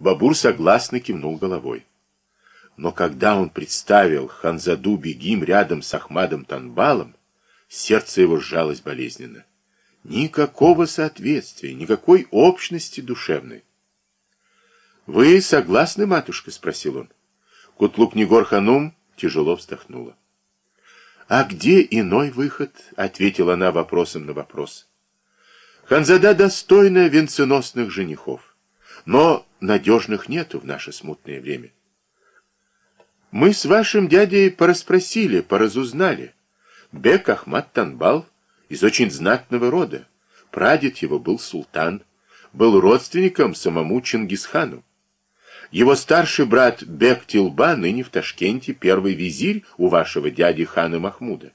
Бабур согласно кивнул головой. Но когда он представил Ханзаду Бегим рядом с Ахмадом Танбалом, сердце его сжалось болезненно. Никакого соответствия, никакой общности душевной. «Вы согласны, матушка?» — спросил он. Кутлук Негор Ханум тяжело вздохнула. «А где иной выход?» — ответила она вопросом на вопрос. «Ханзада достойна венценосных женихов, но надежных нету в наше смутное время. Мы с вашим дядей пораспросили, поразузнали. Бек Ахмад Танбал из очень знатного рода. Прадед его был султан, был родственником самому Чингисхану. Его старший брат Бек Тилба ныне в Ташкенте первый визирь у вашего дяди хана Махмуда.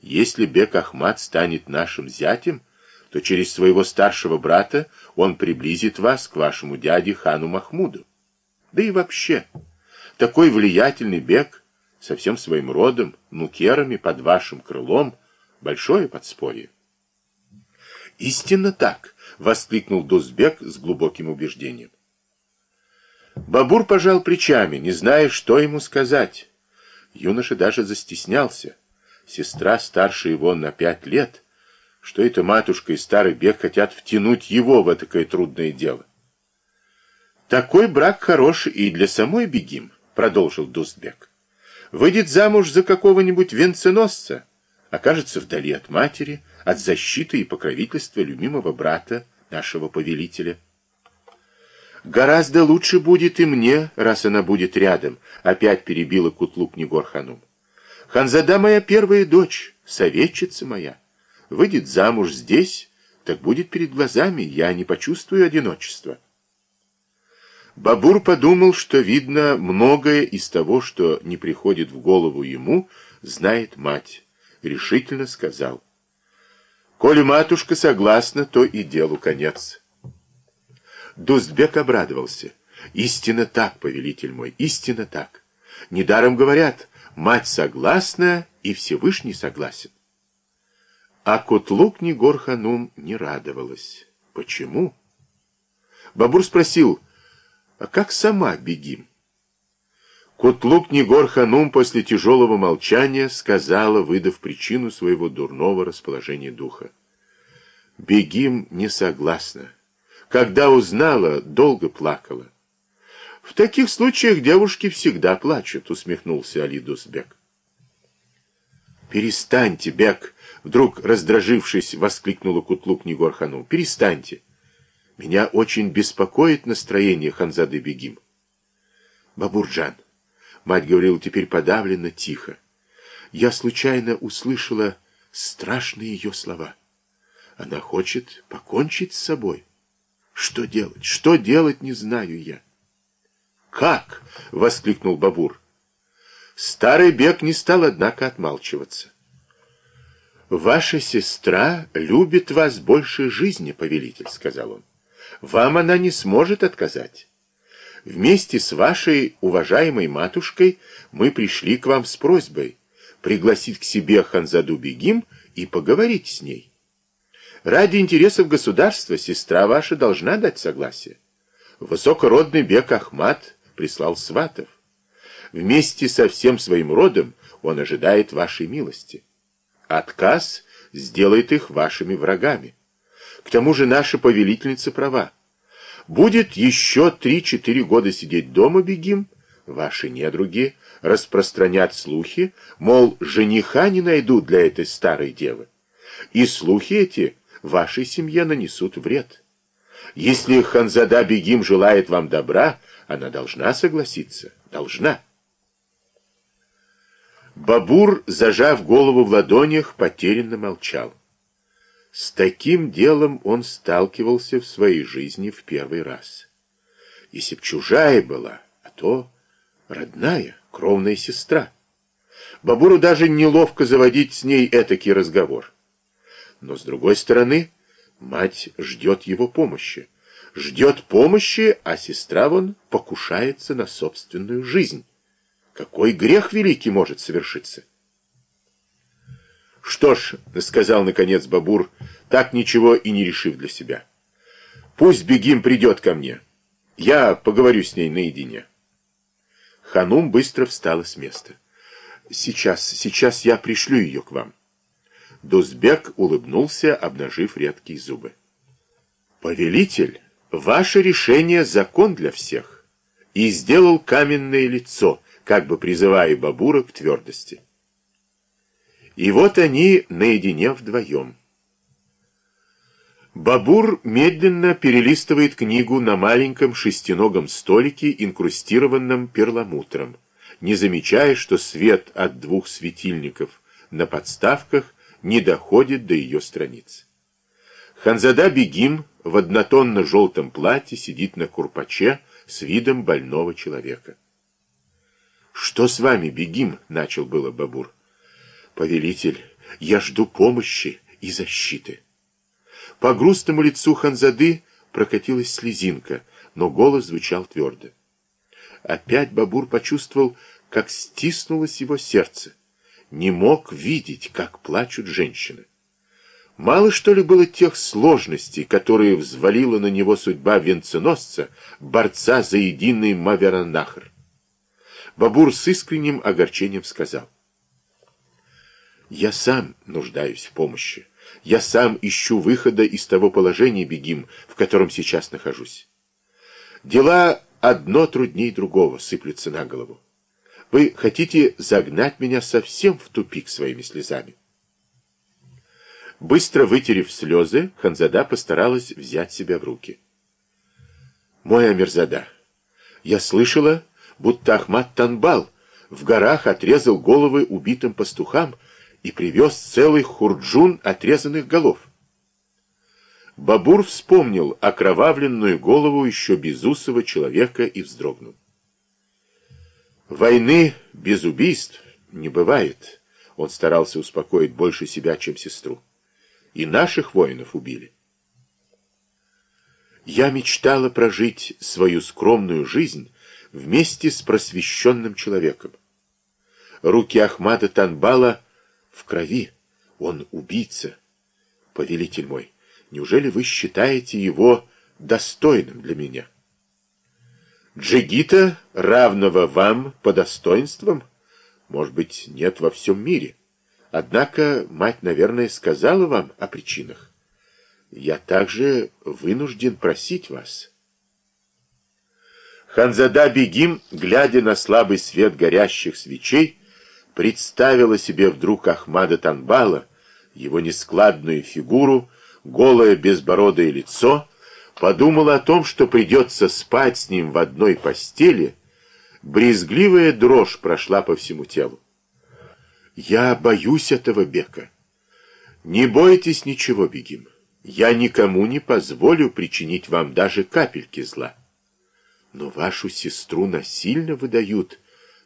Если Бек Ахмад станет нашим зятем, то через своего старшего брата он приблизит вас к вашему дяде хану Махмуду. Да и вообще, такой влиятельный Бек со всем своим родом, нукерами под вашим крылом, большое подспорье. «Истинно так!» — воскликнул Дузбек с глубоким убеждением. Бабур пожал плечами, не зная, что ему сказать. Юноша даже застеснялся. Сестра старше его на пять лет. Что это матушка и старый бег хотят втянуть его в такое трудное дело? Такой брак хороший и для самой бегим, продолжил Дустбек. Выйдет замуж за какого-нибудь венценосца, окажется вдали от матери, от защиты и покровительства любимого брата, нашего повелителя. Гораздо лучше будет и мне, раз она будет рядом, опять перебила Кутлук Негор-ханум. Ханзада моя первая дочь, советчица моя. Выйдет замуж здесь, так будет перед глазами, я не почувствую одиночества. Бабур подумал, что, видно, многое из того, что не приходит в голову ему, знает мать. Решительно сказал. Коли матушка согласна, то и делу конец. Дустбек обрадовался. «Истинно так, повелитель мой, истинно так. Недаром говорят, мать согласна, и Всевышний согласен». А Котлук Негор-ханум не радовалась. Почему? Бабур спросил, а как сама бегим? Котлук Негор-ханум после тяжелого молчания сказала, выдав причину своего дурного расположения духа. Бегим не согласна. Когда узнала, долго плакала. В таких случаях девушки всегда плачут, усмехнулся Али Дусбек. Перестаньте, Бек, вдруг раздражившись, воскликнула Кутлук Нигорхану. Перестаньте. Меня очень беспокоит настроение Ханзады Бегим. Бабурджан, мать говорила теперь подавленно, тихо. Я случайно услышала страшные ее слова. Она хочет покончить с собой. Что делать? Что делать, не знаю я. Как? воскликнул Бабур. Старый бег не стал, однако, отмалчиваться. «Ваша сестра любит вас больше жизни, повелитель», — сказал он. «Вам она не сможет отказать. Вместе с вашей уважаемой матушкой мы пришли к вам с просьбой пригласить к себе Ханзаду Бегим и поговорить с ней. Ради интересов государства сестра ваша должна дать согласие. Высокородный бег Ахмат прислал сватов. Вместе со всем своим родом он ожидает вашей милости. Отказ сделает их вашими врагами. К тому же наша повелительница права. Будет еще три-четыре года сидеть дома бегим, ваши недруги распространят слухи, мол, жениха не найдут для этой старой девы. И слухи эти вашей семье нанесут вред. Если Ханзада Бегим желает вам добра, она должна согласиться. Должна. Бабур, зажав голову в ладонях, потерянно молчал. С таким делом он сталкивался в своей жизни в первый раз. Если б чужая была, а то родная, кровная сестра. Бабуру даже неловко заводить с ней этакий разговор. Но, с другой стороны, мать ждет его помощи. Ждет помощи, а сестра вон покушается на собственную жизнь. Какой грех великий может совершиться? Что ж, сказал наконец Бабур, так ничего и не решив для себя. Пусть Бегим придет ко мне. Я поговорю с ней наедине. Ханум быстро встала с места. Сейчас, сейчас я пришлю ее к вам. Дузбек улыбнулся, обнажив редкие зубы. Повелитель, ваше решение закон для всех. И сделал каменное лицо, как бы призывая Бабура к твердости. И вот они наедине вдвоем. Бабур медленно перелистывает книгу на маленьком шестиногом столике, инкрустированном перламутром, не замечая, что свет от двух светильников на подставках не доходит до ее страниц. Ханзада Бегим в однотонно-желтом платье сидит на курпаче с видом больного человека. «Что с вами, Бегим?» — начал было Бабур. «Повелитель, я жду помощи и защиты». По грустному лицу Ханзады прокатилась слезинка, но голос звучал твердо. Опять Бабур почувствовал, как стиснулось его сердце. Не мог видеть, как плачут женщины. Мало что ли было тех сложностей, которые взвалила на него судьба венценосца, борца за единый Маверанахр. Бабур с искренним огорчением сказал. «Я сам нуждаюсь в помощи. Я сам ищу выхода из того положения, Бегим, в котором сейчас нахожусь. Дела одно трудней другого сыплются на голову. Вы хотите загнать меня совсем в тупик своими слезами. Быстро вытерев слезы, Ханзада постаралась взять себя в руки. «Мой Амирзада, я слышала, будто Ахмат Танбал в горах отрезал головы убитым пастухам, и привез целый хурджун отрезанных голов. Бабур вспомнил окровавленную голову еще безусого человека и вздрогнул. Войны без убийств не бывает. Он старался успокоить больше себя, чем сестру. И наших воинов убили. Я мечтала прожить свою скромную жизнь вместе с просвещенным человеком. Руки Ахмада Танбала в крови. Он убийца. Повелитель мой, неужели вы считаете его достойным для меня? Джигита, равного вам по достоинствам, может быть, нет во всем мире. Однако мать, наверное, сказала вам о причинах. Я также вынужден просить вас. Ханзада Бегим, глядя на слабый свет горящих свечей, представила себе вдруг Ахмада Танбала, его нескладную фигуру, голое безбородое лицо, подумала о том, что придется спать с ним в одной постели, брезгливая дрожь прошла по всему телу. «Я боюсь этого бека. Не бойтесь ничего, Бегим. Я никому не позволю причинить вам даже капельки зла. Но вашу сестру насильно выдают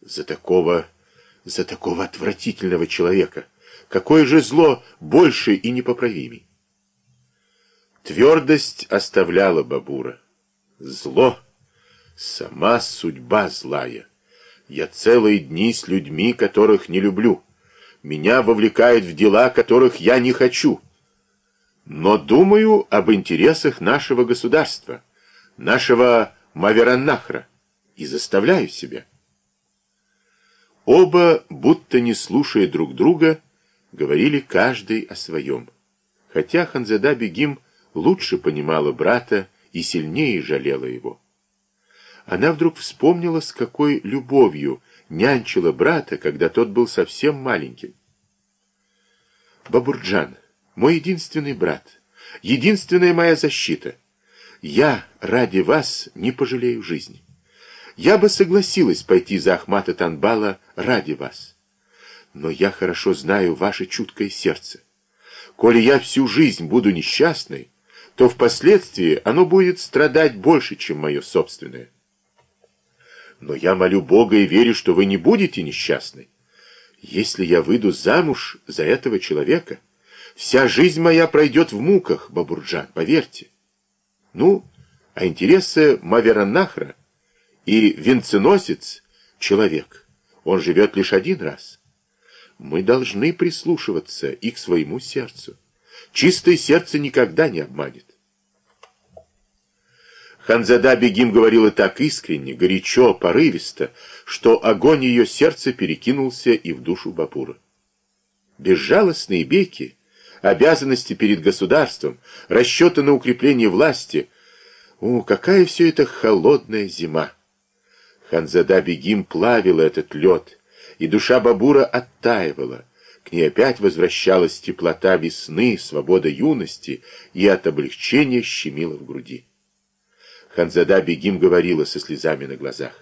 за такого за такого отвратительного человека? Какое же зло больше и непоправимей? Твердость оставляла Бабура. Зло, сама судьба злая. Я целые дни с людьми, которых не люблю. Меня вовлекают в дела, которых я не хочу. Но думаю об интересах нашего государства, нашего Мавераннахра, и заставляю себя. Оба, будто не слушая друг друга, говорили каждый о своем. Хотя Ханзада Бегим лучше понимала брата и сильнее жалела его. Она вдруг вспомнила, с какой любовью нянчила брата, когда тот был совсем маленьким. Бабурджан, мой единственный брат, единственная моя защита. Я ради вас не пожалею жизни. Я бы согласилась пойти за Ахмата Танбала ради вас. Но я хорошо знаю ваше чуткое сердце. Коли я всю жизнь буду несчастной, то впоследствии оно будет страдать больше, чем мое собственное. Но я молю Бога и верю, что вы не будете несчастны. Если я выйду замуж за этого человека, вся жизнь моя пройдет в муках, Бабурджан, поверьте. Ну, а интересы Мавераннахра — и венценосец — человек. Он живет лишь один раз. Мы должны прислушиваться и к своему сердцу. Чистое сердце никогда не обманет. Ханзада Бегим говорила так искренне, горячо, порывисто, что огонь ее сердца перекинулся и в душу Бабура. Безжалостные беки, обязанности перед государством, расчеты на укрепление власти. О, какая все это холодная зима! Ханзада Бегим плавила этот лед, и душа Бабура оттаивала. К ней опять возвращалась теплота весны, свобода юности, и от облегчения щемила в груди. Ханзада Бегим говорила со слезами на глазах.